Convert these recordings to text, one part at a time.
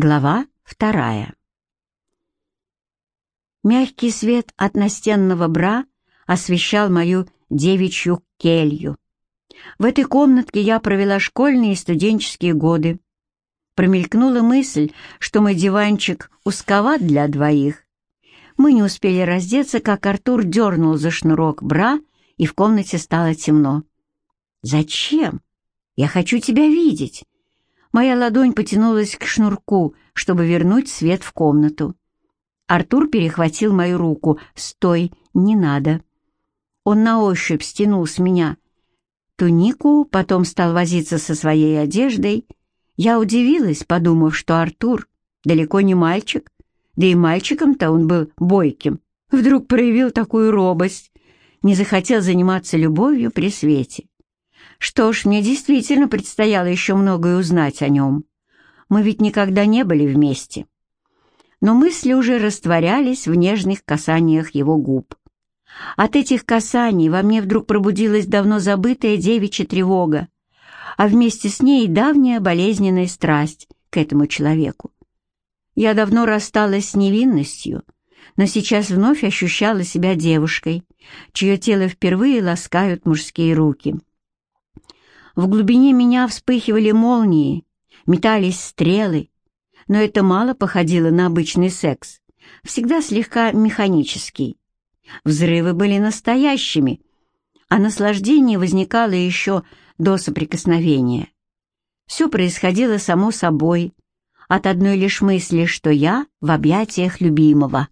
Глава вторая. Мягкий свет от настенного бра освещал мою девичью келью. В этой комнатке я провела школьные и студенческие годы. Промелькнула мысль, что мой диванчик узковат для двоих. Мы не успели раздеться, как Артур дернул за шнурок бра, и в комнате стало темно. «Зачем? Я хочу тебя видеть!» Моя ладонь потянулась к шнурку, чтобы вернуть свет в комнату. Артур перехватил мою руку. «Стой, не надо». Он на ощупь стянул с меня тунику, потом стал возиться со своей одеждой. Я удивилась, подумав, что Артур далеко не мальчик, да и мальчиком-то он был бойким. Вдруг проявил такую робость, не захотел заниматься любовью при свете. Что ж, мне действительно предстояло еще многое узнать о нем. Мы ведь никогда не были вместе. Но мысли уже растворялись в нежных касаниях его губ. От этих касаний во мне вдруг пробудилась давно забытая девичья тревога, а вместе с ней давняя болезненная страсть к этому человеку. Я давно рассталась с невинностью, но сейчас вновь ощущала себя девушкой, чье тело впервые ласкают мужские руки. В глубине меня вспыхивали молнии, метались стрелы, но это мало походило на обычный секс, всегда слегка механический. Взрывы были настоящими, а наслаждение возникало еще до соприкосновения. Все происходило само собой, от одной лишь мысли, что я в объятиях любимого.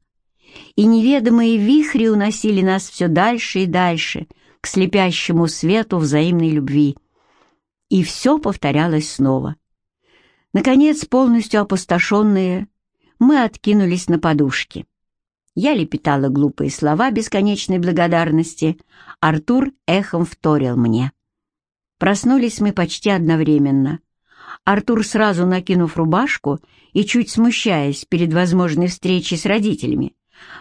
И неведомые вихри уносили нас все дальше и дальше к слепящему свету взаимной любви. И все повторялось снова. Наконец, полностью опустошенные, мы откинулись на подушки. Я лепетала глупые слова бесконечной благодарности, Артур эхом вторил мне. Проснулись мы почти одновременно. Артур, сразу накинув рубашку и чуть смущаясь перед возможной встречей с родителями,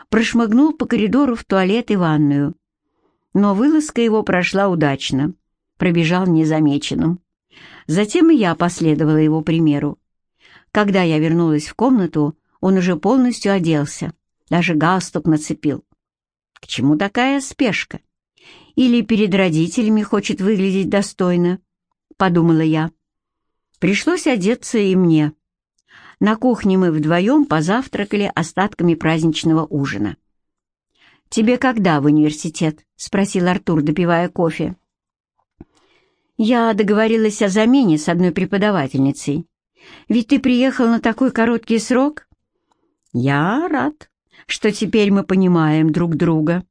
прошмыгнул по коридору в туалет и ванную. Но вылазка его прошла удачно пробежал незамеченным. Затем и я последовала его примеру. Когда я вернулась в комнату, он уже полностью оделся, даже галстук нацепил. К чему такая спешка? Или перед родителями хочет выглядеть достойно? Подумала я. Пришлось одеться и мне. На кухне мы вдвоем позавтракали остатками праздничного ужина. «Тебе когда в университет?» — спросил Артур, допивая кофе. Я договорилась о замене с одной преподавательницей. Ведь ты приехал на такой короткий срок. Я рад, что теперь мы понимаем друг друга.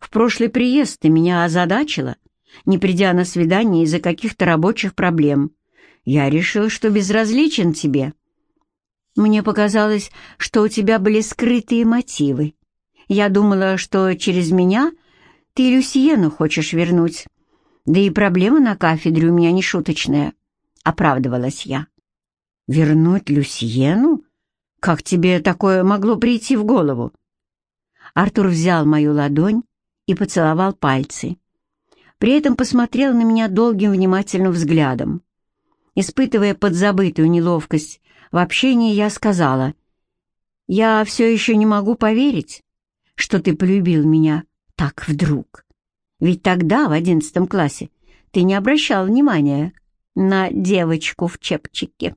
В прошлый приезд ты меня озадачила, не придя на свидание из-за каких-то рабочих проблем. Я решил, что безразличен тебе. Мне показалось, что у тебя были скрытые мотивы. Я думала, что через меня ты Люсьену хочешь вернуть. Да и проблема на кафедре у меня не шуточная, — оправдывалась я. «Вернуть Люсьену? Как тебе такое могло прийти в голову?» Артур взял мою ладонь и поцеловал пальцы. При этом посмотрел на меня долгим внимательным взглядом. Испытывая подзабытую неловкость в общении, я сказала, «Я все еще не могу поверить, что ты полюбил меня так вдруг». Ведь тогда, в одиннадцатом классе, ты не обращал внимания на девочку в чепчике.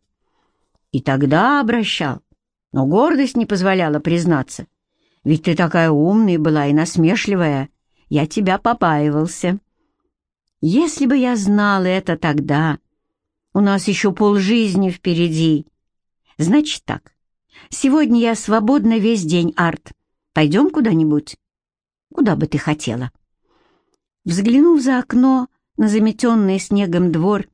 И тогда обращал, но гордость не позволяла признаться. Ведь ты такая умная была и насмешливая, я тебя побаивался. Если бы я знала это тогда, у нас еще полжизни впереди. Значит так, сегодня я свободна весь день, Арт. Пойдем куда-нибудь? Куда бы ты хотела?» Взглянув за окно на заметенный снегом двор,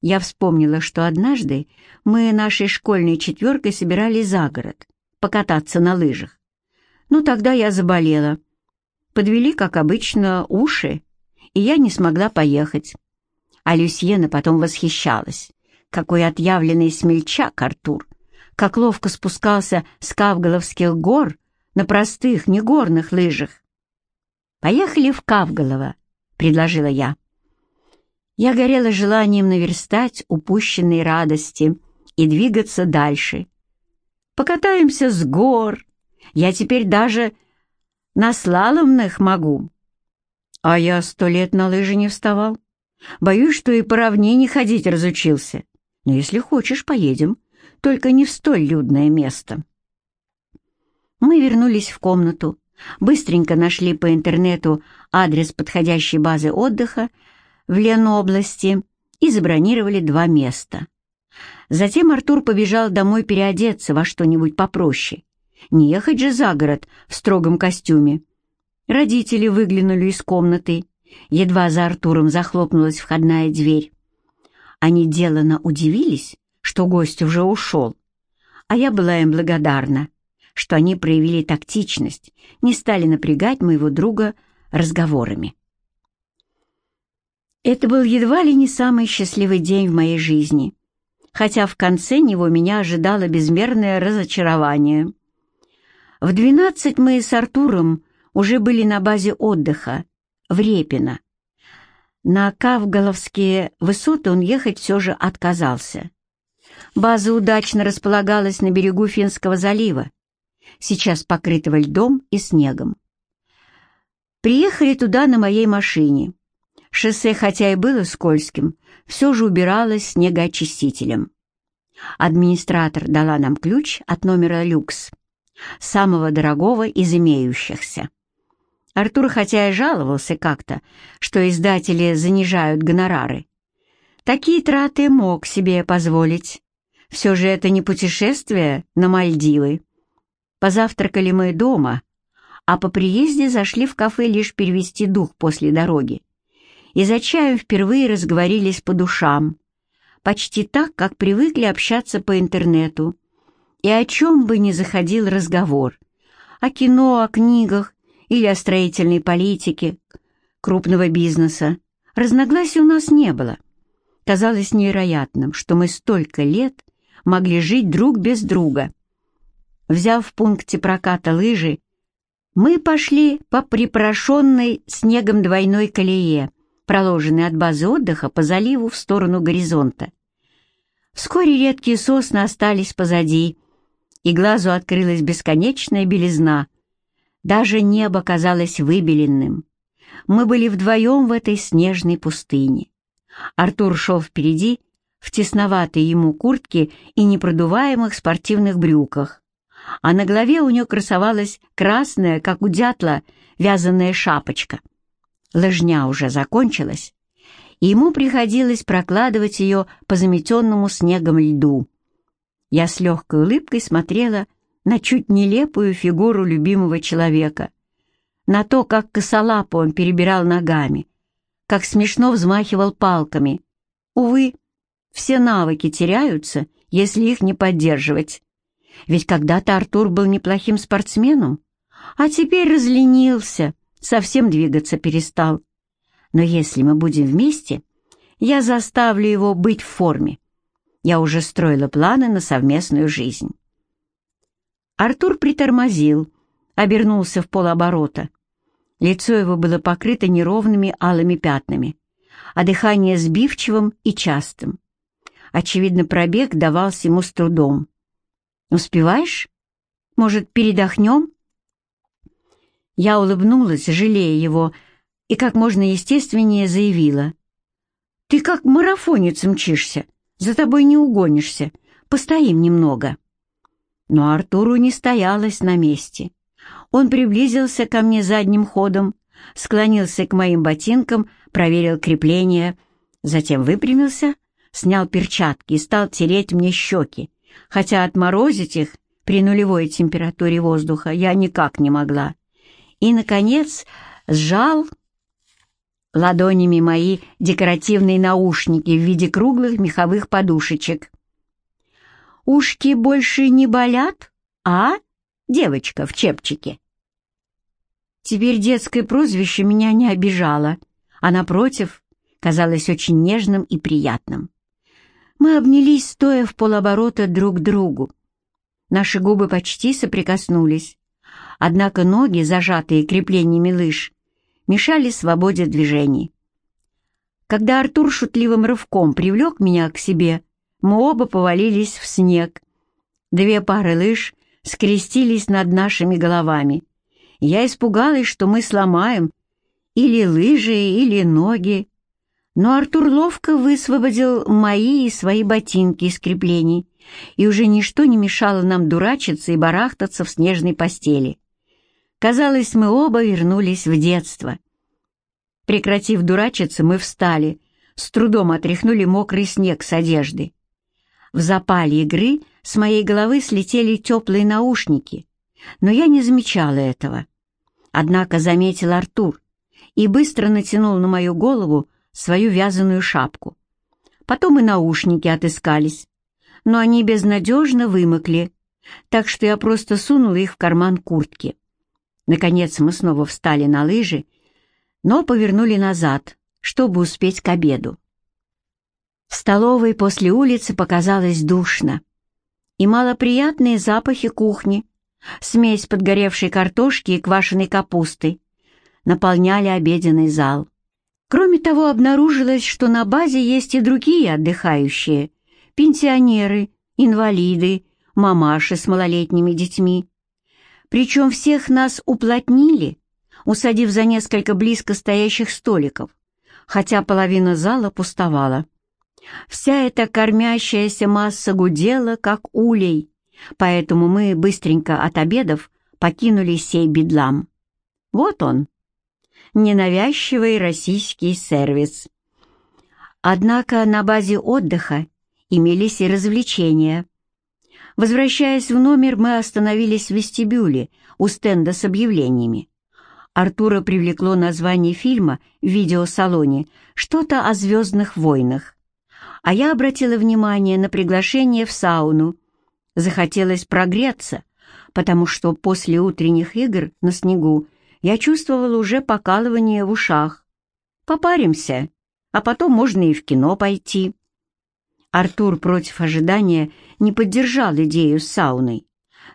я вспомнила, что однажды мы нашей школьной четверкой собирались за город покататься на лыжах. Ну, тогда я заболела. Подвели, как обычно, уши, и я не смогла поехать. А Люсьена потом восхищалась. Какой отъявленный смельчак Артур! Как ловко спускался с Кавголовских гор на простых, негорных лыжах. Поехали в Кавголово, — предложила я. Я горела желанием наверстать упущенные радости и двигаться дальше, Покатаемся с гор. Я теперь даже на слаломных могу. А я сто лет на лыжи не вставал. Боюсь, что и по равнине ходить разучился. Но если хочешь, поедем, только не в столь людное место. Мы вернулись в комнату, быстренько нашли по интернету адрес подходящей базы отдыха в Ленобласти и забронировали два места. Затем Артур побежал домой переодеться во что-нибудь попроще. Не ехать же за город в строгом костюме. Родители выглянули из комнаты. Едва за Артуром захлопнулась входная дверь. Они делано удивились, что гость уже ушел, а я была им благодарна, что они проявили тактичность, не стали напрягать моего друга разговорами. Это был едва ли не самый счастливый день в моей жизни, хотя в конце него меня ожидало безмерное разочарование. В двенадцать мы с Артуром уже были на базе отдыха, в Репино. На Кавголовские высоты он ехать все же отказался. База удачно располагалась на берегу Финского залива, сейчас покрытого льдом и снегом. Приехали туда на моей машине. Шоссе, хотя и было скользким, все же убиралось снегоочистителем. Администратор дала нам ключ от номера «Люкс», самого дорогого из имеющихся. Артур хотя и жаловался как-то, что издатели занижают гонорары. Такие траты мог себе позволить. Все же это не путешествие на Мальдивы. Позавтракали мы дома, а по приезде зашли в кафе лишь перевести дух после дороги. И за чаем впервые разговорились по душам, почти так, как привыкли общаться по интернету. И о чем бы ни заходил разговор. О кино, о книгах, или о строительной политике крупного бизнеса. Разногласий у нас не было. Казалось невероятным, что мы столько лет могли жить друг без друга. Взяв в пункте проката лыжи, мы пошли по припорошенной снегом двойной колее, проложенной от базы отдыха по заливу в сторону горизонта. Вскоре редкие сосны остались позади, и глазу открылась бесконечная белизна, даже небо казалось выбеленным. Мы были вдвоем в этой снежной пустыне. Артур шел впереди, в тесноватой ему куртке и непродуваемых спортивных брюках, а на голове у него красовалась красная, как у дятла, вязаная шапочка. Лыжня уже закончилась, и ему приходилось прокладывать ее по заметенному снегом льду. Я с легкой улыбкой смотрела на чуть нелепую фигуру любимого человека, на то, как косолапо он перебирал ногами, как смешно взмахивал палками. Увы, все навыки теряются, если их не поддерживать. Ведь когда-то Артур был неплохим спортсменом, а теперь разленился, совсем двигаться перестал. Но если мы будем вместе, я заставлю его быть в форме. Я уже строила планы на совместную жизнь. Артур притормозил, обернулся в полоборота. Лицо его было покрыто неровными алыми пятнами, а дыхание сбивчивым и частым. Очевидно, пробег давался ему с трудом. «Успеваешь? Может, передохнем?» Я улыбнулась, жалея его, и как можно естественнее заявила. «Ты как марафонец мчишься, за тобой не угонишься, постоим немного». Но Артуру не стоялось на месте. Он приблизился ко мне задним ходом, склонился к моим ботинкам, проверил крепление, затем выпрямился, снял перчатки и стал тереть мне щеки, хотя отморозить их при нулевой температуре воздуха я никак не могла. И, наконец, сжал ладонями мои декоративные наушники в виде круглых меховых подушечек. Ушки больше не болят, а, девочка в чепчике?» Теперь детское прозвище меня не обижало, а, напротив, казалось очень нежным и приятным. Мы обнялись, стоя в полоборота друг к другу. Наши губы почти соприкоснулись, однако ноги, зажатые креплениями лыж, мешали свободе движений. Когда Артур шутливым рывком привлек меня к себе, мы оба повалились в снег. Две пары лыж скрестились над нашими головами. Я испугалась, что мы сломаем или лыжи, или ноги. Но Артур ловко высвободил мои и свои ботинки из креплений, и уже ничто не мешало нам дурачиться и барахтаться в снежной постели. Казалось, мы оба вернулись в детство. Прекратив дурачиться, мы встали, с трудом отряхнули мокрый снег с одежды. В запале игры с моей головы слетели теплые наушники, но я не замечала этого. Однако заметил Артур и быстро натянул на мою голову свою вязаную шапку. Потом и наушники отыскались, но они безнадежно вымокли, так что я просто сунула их в карман куртки. Наконец мы снова встали на лыжи, но повернули назад, чтобы успеть к обеду. В столовой после улицы показалось душно, и малоприятные запахи кухни, смесь подгоревшей картошки и квашеной капусты, наполняли обеденный зал. Кроме того, обнаружилось, что на базе есть и другие отдыхающие, пенсионеры, инвалиды, мамаши с малолетними детьми. Причем всех нас уплотнили, усадив за несколько близко стоящих столиков, хотя половина зала пустовала. Вся эта кормящаяся масса гудела, как улей, поэтому мы быстренько от обедов покинули сей бедлам. Вот он, ненавязчивый российский сервис. Однако на базе отдыха имелись и развлечения. Возвращаясь в номер, мы остановились в вестибюле у стенда с объявлениями. Артура привлекло название фильма в видеосалоне «Что-то о звездных войнах» а я обратила внимание на приглашение в сауну. Захотелось прогреться, потому что после утренних игр на снегу я чувствовала уже покалывание в ушах. Попаримся, а потом можно и в кино пойти. Артур против ожидания не поддержал идею с сауной.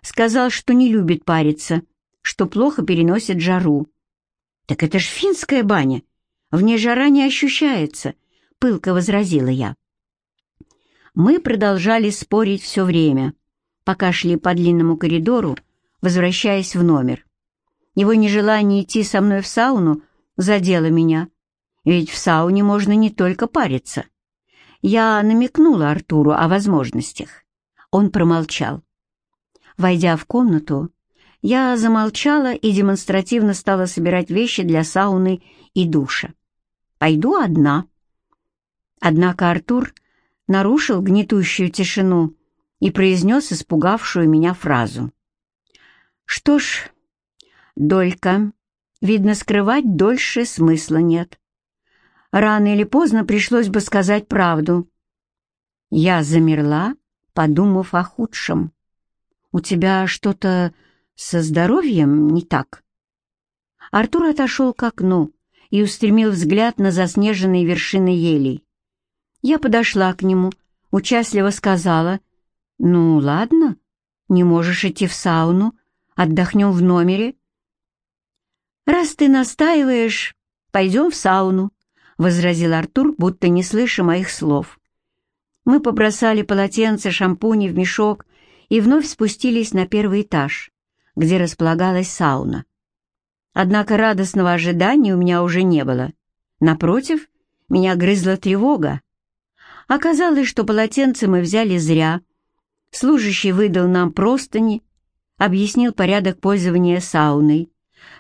Сказал, что не любит париться, что плохо переносит жару. «Так это ж финская баня, в ней жара не ощущается», — пылко возразила я. Мы продолжали спорить все время, пока шли по длинному коридору, возвращаясь в номер. Его нежелание идти со мной в сауну задело меня, ведь в сауне можно не только париться. Я намекнула Артуру о возможностях. Он промолчал. Войдя в комнату, я замолчала и демонстративно стала собирать вещи для сауны и душа. Пойду одна. Однако Артур нарушил гнетущую тишину и произнес испугавшую меня фразу. «Что ж, Долька, видно, скрывать дольше смысла нет. Рано или поздно пришлось бы сказать правду». Я замерла, подумав о худшем. «У тебя что-то со здоровьем не так?» Артур отошел к окну и устремил взгляд на заснеженные вершины елей. Я подошла к нему, участливо сказала, «Ну, ладно, не можешь идти в сауну, отдохнем в номере». «Раз ты настаиваешь, пойдем в сауну», — возразил Артур, будто не слыша моих слов. Мы побросали полотенце, шампуни в мешок и вновь спустились на первый этаж, где располагалась сауна. Однако радостного ожидания у меня уже не было. Напротив, меня грызла тревога. Оказалось, что полотенце мы взяли зря. Служащий выдал нам простыни, объяснил порядок пользования сауной,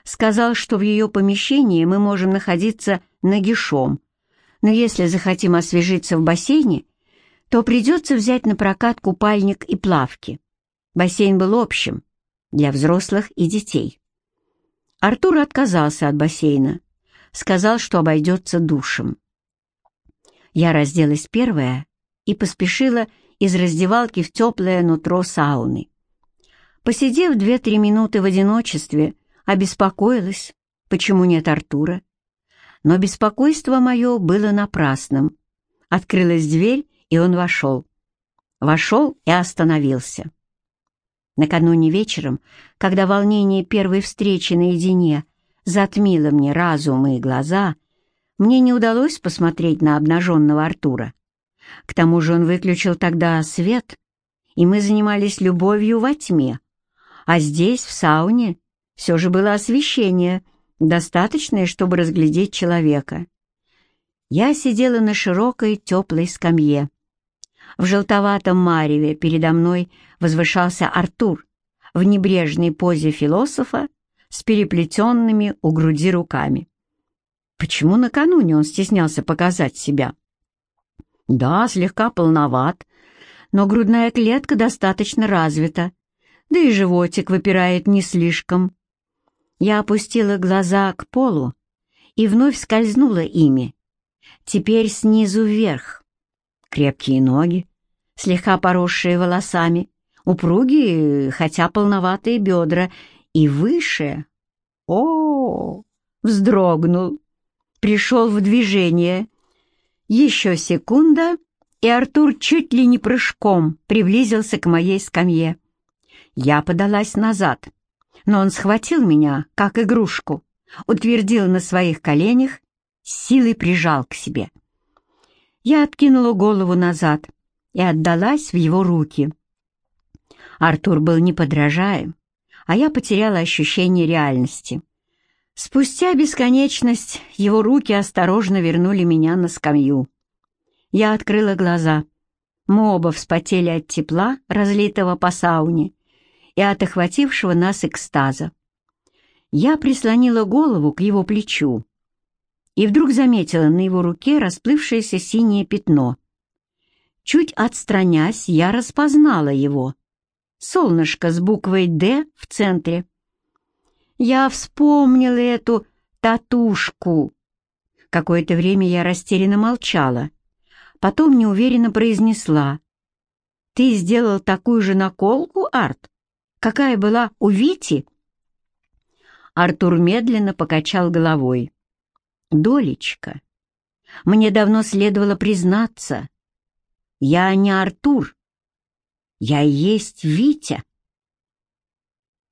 сказал, что в ее помещении мы можем находиться нагишом, но если захотим освежиться в бассейне, то придется взять на прокат купальник и плавки. Бассейн был общим, для взрослых и детей. Артур отказался от бассейна, сказал, что обойдется душем. Я разделась первая и поспешила из раздевалки в теплое нутро сауны. Посидев две-три минуты в одиночестве, обеспокоилась, почему нет Артура. Но беспокойство мое было напрасным. Открылась дверь, и он вошел. Вошел и остановился. Накануне вечером, когда волнение первой встречи наедине затмило мне разум и глаза, мне не удалось посмотреть на обнаженного Артура. К тому же он выключил тогда свет, и мы занимались любовью во тьме. А здесь, в сауне, все же было освещение, достаточное, чтобы разглядеть человека. Я сидела на широкой теплой скамье. В желтоватом мареве передо мной возвышался Артур в небрежной позе философа с переплетенными у груди руками. Почему накануне он стеснялся показать себя? Да, слегка полноват, но грудная клетка достаточно развита, да и животик выпирает не слишком. Я опустила глаза к полу и вновь скользнула ими. Теперь снизу вверх. Крепкие ноги, слегка поросшие волосами, упругие, хотя полноватые бедра, и выше. О, вздрогнул, пришел в движение. Еще секунда, и Артур чуть ли не прыжком приблизился к моей скамье. Я подалась назад, но он схватил меня, как игрушку, утвердил на своих коленях, силой прижал к себе. Я откинула голову назад и отдалась в его руки. Артур был неподражаем, а я потеряла ощущение реальности. Спустя бесконечность его руки осторожно вернули меня на скамью. Я открыла глаза. Мы оба вспотели от тепла, разлитого по сауне, и от охватившего нас экстаза. Я прислонила голову к его плечу и вдруг заметила на его руке расплывшееся синее пятно. Чуть отстранясь, я распознала его. Солнышко с буквой «Д» в центре. Я вспомнила эту татушку. Какое-то время я растерянно молчала. Потом неуверенно произнесла. «Ты сделал такую же наколку, Арт?» Какая была у Вити?» Артур медленно покачал головой. «Долечка, мне давно следовало признаться. Я не Артур, я есть Витя».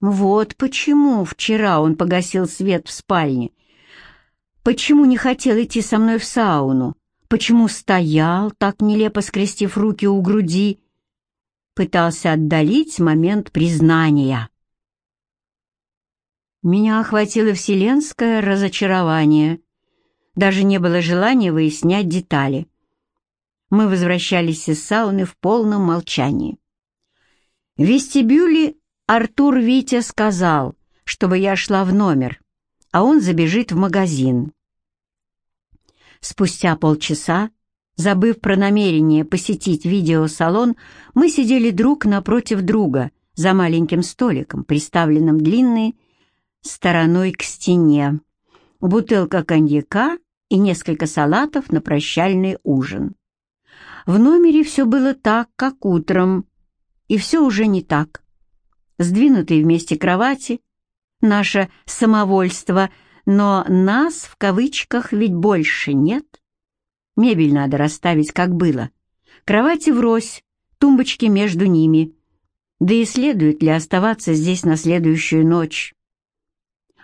Вот почему вчера он погасил свет в спальне. Почему не хотел идти со мной в сауну? Почему стоял, так нелепо скрестив руки у груди, пытался отдалить момент признания. Меня охватило вселенское разочарование. Даже не было желания выяснять детали. Мы возвращались из сауны в полном молчании. В вестибюле Артур Витя сказал, чтобы я шла в номер, а он забежит в магазин. Спустя полчаса Забыв про намерение посетить видеосалон, мы сидели друг напротив друга за маленьким столиком, приставленным длинной стороной к стене. Бутылка коньяка и несколько салатов на прощальный ужин. В номере все было так, как утром, и все уже не так. Сдвинутые вместе кровати, наше самовольство, но нас в кавычках ведь больше нет. Мебель надо расставить, как было. Кровати врозь, тумбочки между ними. Да и следует ли оставаться здесь на следующую ночь?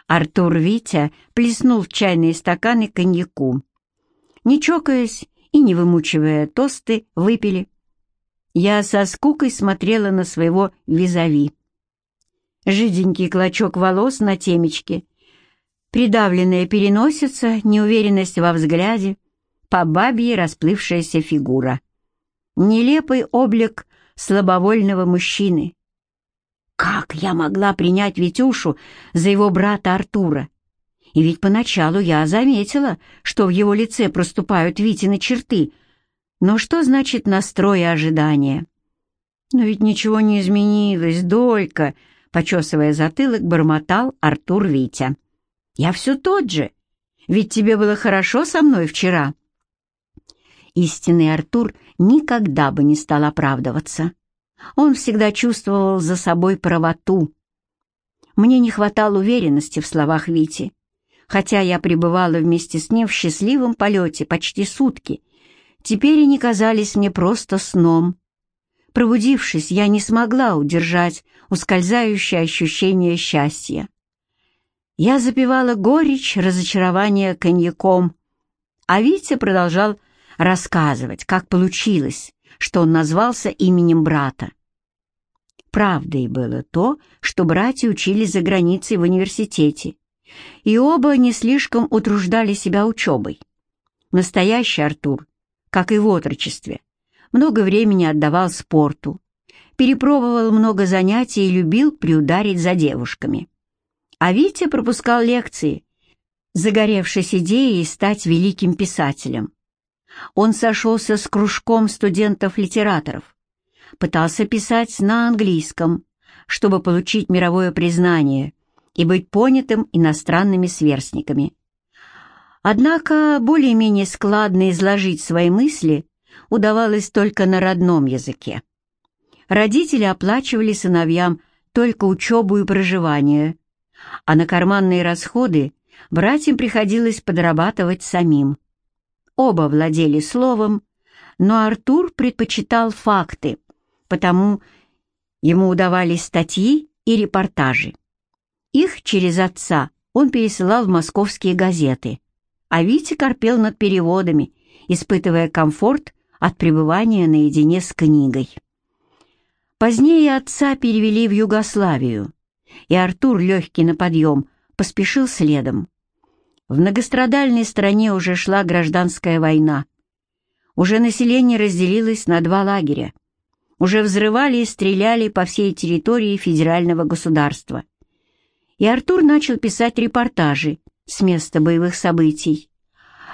Артур Витя плеснул в чайные стаканы коньяку. Не чокаясь и не вымучивая тосты, выпили. Я со скукой смотрела на своего визави. Жиденький клочок волос на темечке, придавленная переносица, неуверенность во взгляде — по бабье расплывшаяся фигура. Нелепый облик слабовольного мужчины. Как я могла принять Витюшу за его брата Артура? И ведь поначалу я заметила, что в его лице проступают Витины черты. Но что значит настрой и ожидание? Но ведь ничего не изменилось, Долька, почесывая затылок, бормотал Артур Витя. Я все тот же, ведь тебе было хорошо со мной вчера. Истинный Артур никогда бы не стал оправдываться. Он всегда чувствовал за собой правоту. Мне не хватало уверенности в словах Вити. Хотя я пребывала вместе с ним в счастливом полете почти сутки, теперь они казались мне просто сном. Пробудившись, я не смогла удержать ускользающее ощущение счастья. Я запивала горечь разочарования коньяком, а Витя продолжал рассказывать, как получилось, что он назвался именем брата. правдой было то, что братья учились за границей в университете, и оба не слишком утруждали себя учебой. Настоящий Артур, как и в отрочестве, много времени отдавал спорту, перепробовал много занятий и любил приударить за девушками. А Витя пропускал лекции, загоревшись идеей стать великим писателем. Он сошелся с кружком студентов-литераторов, пытался писать на английском, чтобы получить мировое признание и быть понятым иностранными сверстниками. Однако более-менее складно изложить свои мысли удавалось только на родном языке. Родители оплачивали сыновьям только учебу и проживание, а на карманные расходы братьям приходилось подрабатывать самим. Оба владели словом, но Артур предпочитал факты, потому ему удавались статьи и репортажи. Их через отца он пересылал в московские газеты, а Витя корпел над переводами, испытывая комфорт от пребывания наедине с книгой. Позднее отца перевели в Югославию, и Артур, легкий на подъем, поспешил следом. В многострадальной стране уже шла гражданская война. Уже население разделилось на два лагеря. Уже взрывали и стреляли по всей территории федерального государства. И Артур начал писать репортажи с места боевых событий,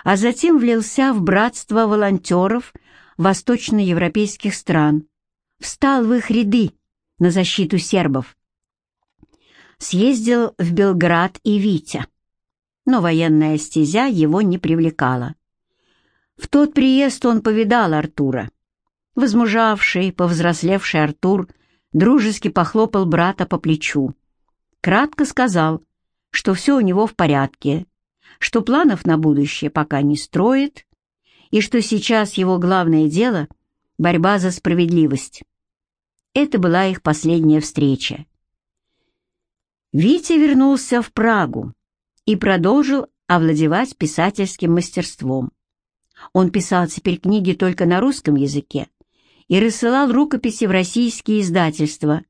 а затем влился в братство волонтеров восточноевропейских стран, встал в их ряды на защиту сербов. Съездил в Белград и Витя но военная стезя его не привлекала. В тот приезд он повидал Артура. Возмужавший, повзрослевший Артур дружески похлопал брата по плечу. Кратко сказал, что все у него в порядке, что планов на будущее пока не строит, и что сейчас его главное дело — борьба за справедливость. Это была их последняя встреча. Витя вернулся в Прагу, и продолжил овладевать писательским мастерством. Он писал теперь книги только на русском языке и рассылал рукописи в российские издательства,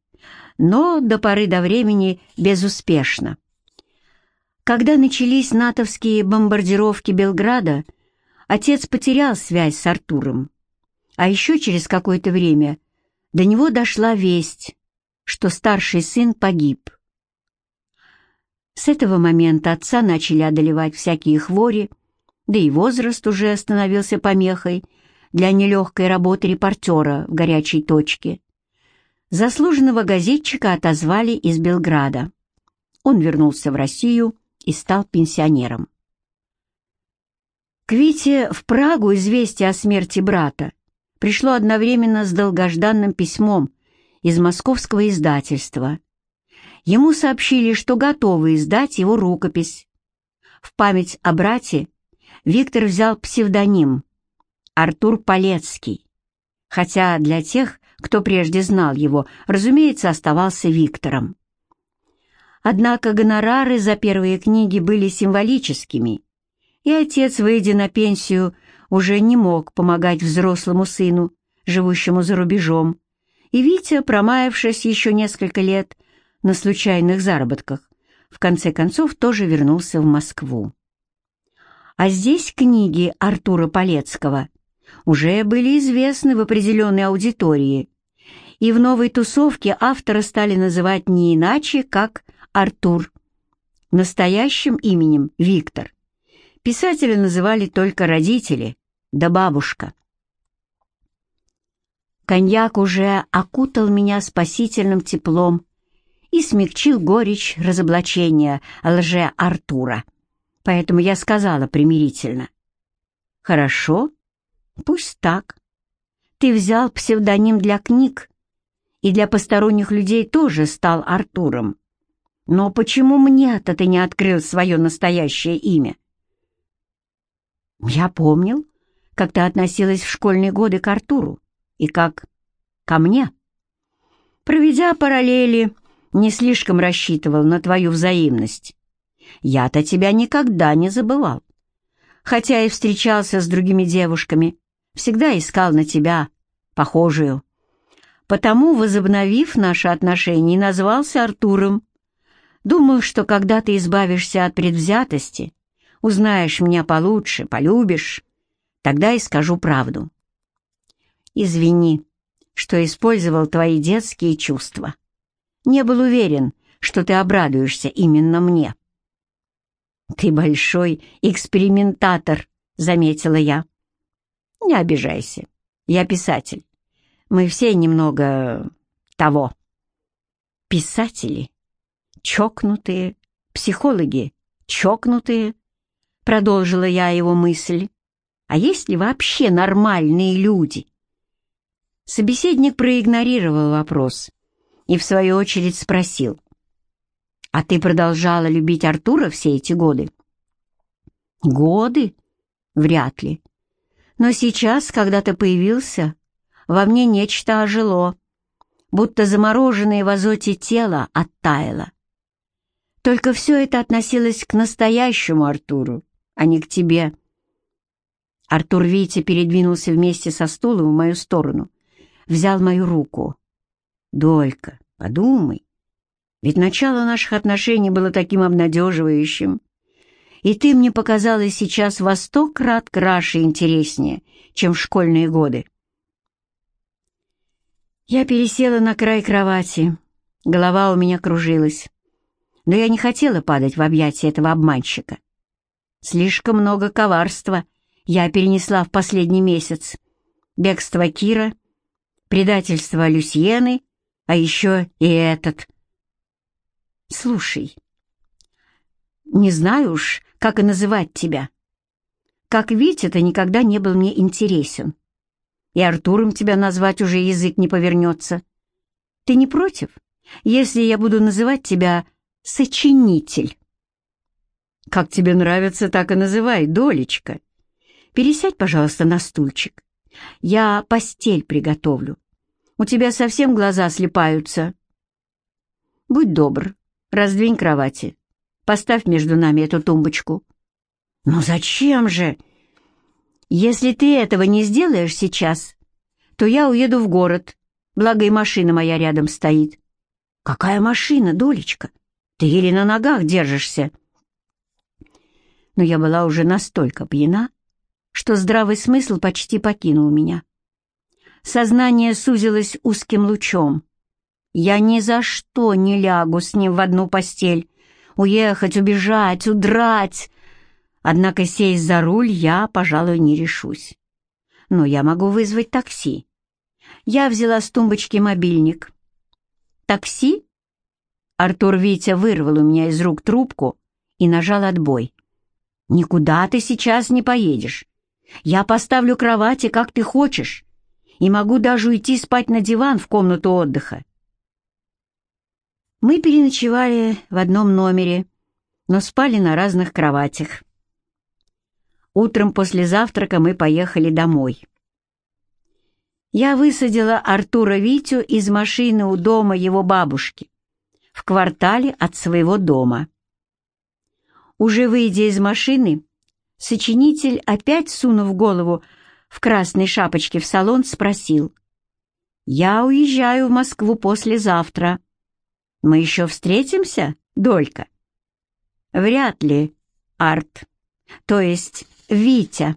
но до поры до времени безуспешно. Когда начались натовские бомбардировки Белграда, отец потерял связь с Артуром. А еще через какое-то время до него дошла весть, что старший сын погиб. С этого момента отца начали одолевать всякие хвори, да и возраст уже становился помехой для нелегкой работы репортера в горячей точке. Заслуженного газетчика отозвали из Белграда. Он вернулся в Россию и стал пенсионером. К Вите в Прагу известие о смерти брата пришло одновременно с долгожданным письмом из московского издательства – ему сообщили, что готовы издать его рукопись. В память о брате Виктор взял псевдоним Артур Полецкий, хотя для тех, кто прежде знал его, разумеется, оставался Виктором. Однако гонорары за первые книги были символическими, и отец, выйдя на пенсию, уже не мог помогать взрослому сыну, живущему за рубежом, и Витя, промаявшись еще несколько лет, на случайных заработках, в конце концов тоже вернулся в Москву. А здесь книги Артура Полецкого уже были известны в определенной аудитории, и в новой тусовке автора стали называть не иначе, как Артур. Настоящим именем Виктор. Писателя называли только родители, да бабушка. Коньяк уже окутал меня спасительным теплом и смягчил горечь разоблачения лже-Артура. Поэтому я сказала примирительно. «Хорошо, пусть так. Ты взял псевдоним для книг, и для посторонних людей тоже стал Артуром. Но почему мне-то ты не открыл свое настоящее имя?» «Я помнил, как ты относилась в школьные годы к Артуру и как ко мне». Проведя параллели не слишком рассчитывал на твою взаимность. Я-то тебя никогда не забывал. Хотя и встречался с другими девушками, всегда искал на тебя, похожую. Потому, возобновив наши отношения, назвался Артуром. Думал, что когда ты избавишься от предвзятости, узнаешь меня получше, полюбишь, тогда и скажу правду. Извини, что использовал твои детские чувства. Не был уверен, что ты обрадуешься именно мне. «Ты большой экспериментатор», — заметила я. «Не обижайся, я писатель. Мы все немного того». «Писатели? Чокнутые? Психологи? Чокнутые?» — продолжила я его мысль. «А есть ли вообще нормальные люди?» Собеседник проигнорировал вопрос и, в свою очередь, спросил. «А ты продолжала любить Артура все эти годы?» «Годы? Вряд ли. Но сейчас, когда ты появился, во мне нечто ожило, будто замороженное в азоте тело оттаяло. Только все это относилось к настоящему Артуру, а не к тебе». Артур Витя передвинулся вместе со стулом в мою сторону, взял мою руку. «Долька, подумай, ведь начало наших отношений было таким обнадеживающим, и ты мне показалась сейчас во сто крат краше и интереснее, чем в школьные годы». Я пересела на край кровати, голова у меня кружилась, но я не хотела падать в объятия этого обманщика. Слишком много коварства я перенесла в последний месяц. Бегство Кира, предательство Люсьены, а еще и этот. Слушай, не знаю уж, как и называть тебя. Как Витя-то никогда не был мне интересен. И Артуром тебя назвать уже язык не повернется. Ты не против, если я буду называть тебя сочинитель? Как тебе нравится, так и называй, Долечка. Пересядь, пожалуйста, на стульчик. Я постель приготовлю. У тебя совсем глаза слепаются. Будь добр, раздвинь кровати. Поставь между нами эту тумбочку. Но зачем же? Если ты этого не сделаешь сейчас, то я уеду в город, благо и машина моя рядом стоит. Какая машина, Долечка? Ты еле на ногах держишься. Но я была уже настолько пьяна, что здравый смысл почти покинул меня. Сознание сузилось узким лучом. Я ни за что не лягу с ним в одну постель. Уехать, убежать, удрать. Однако сесть за руль я, пожалуй, не решусь. Но я могу вызвать такси. Я взяла с тумбочки мобильник. «Такси?» Артур Витя вырвал у меня из рук трубку и нажал отбой. «Никуда ты сейчас не поедешь. Я поставлю кровати, как ты хочешь и могу даже уйти спать на диван в комнату отдыха. Мы переночевали в одном номере, но спали на разных кроватях. Утром после завтрака мы поехали домой. Я высадила Артура Витю из машины у дома его бабушки, в квартале от своего дома. Уже выйдя из машины, сочинитель, опять сунув голову в красной шапочке в салон, спросил. «Я уезжаю в Москву послезавтра. Мы еще встретимся, Долька?» «Вряд ли, Арт. То есть Витя».